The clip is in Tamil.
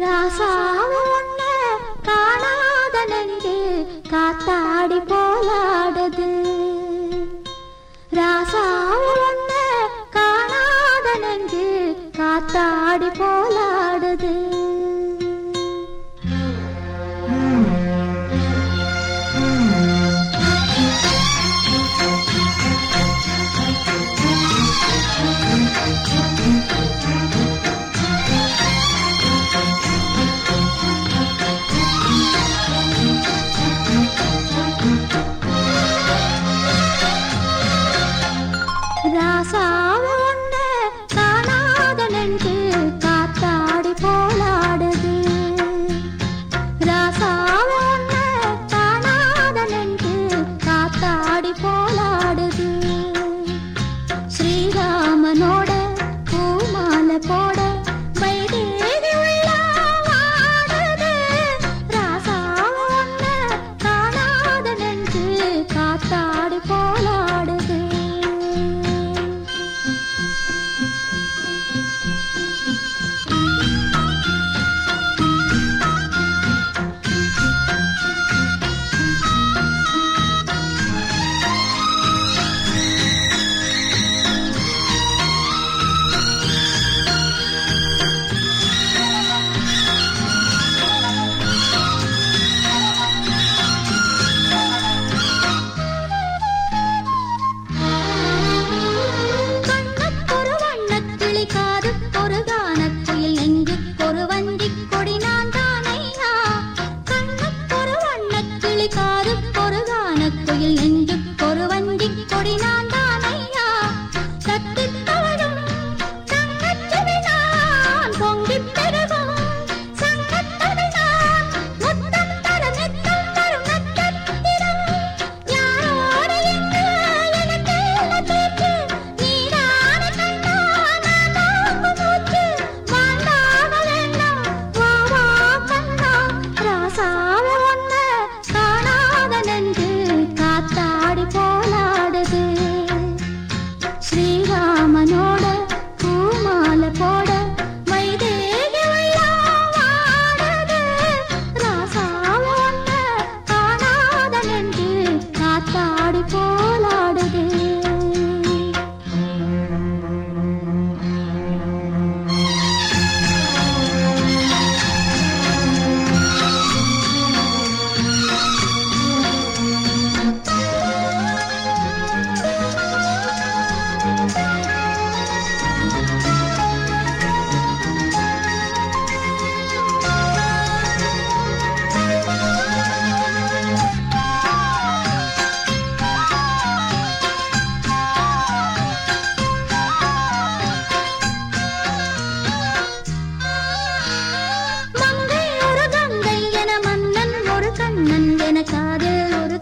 ராசாவுன்ன காணாத நெஞ்சு காத்தாடி போலாடுது. ராசாவுன்ன காணாத நெஞ்சு காத்தாடி போலாடுது. 早。காதல்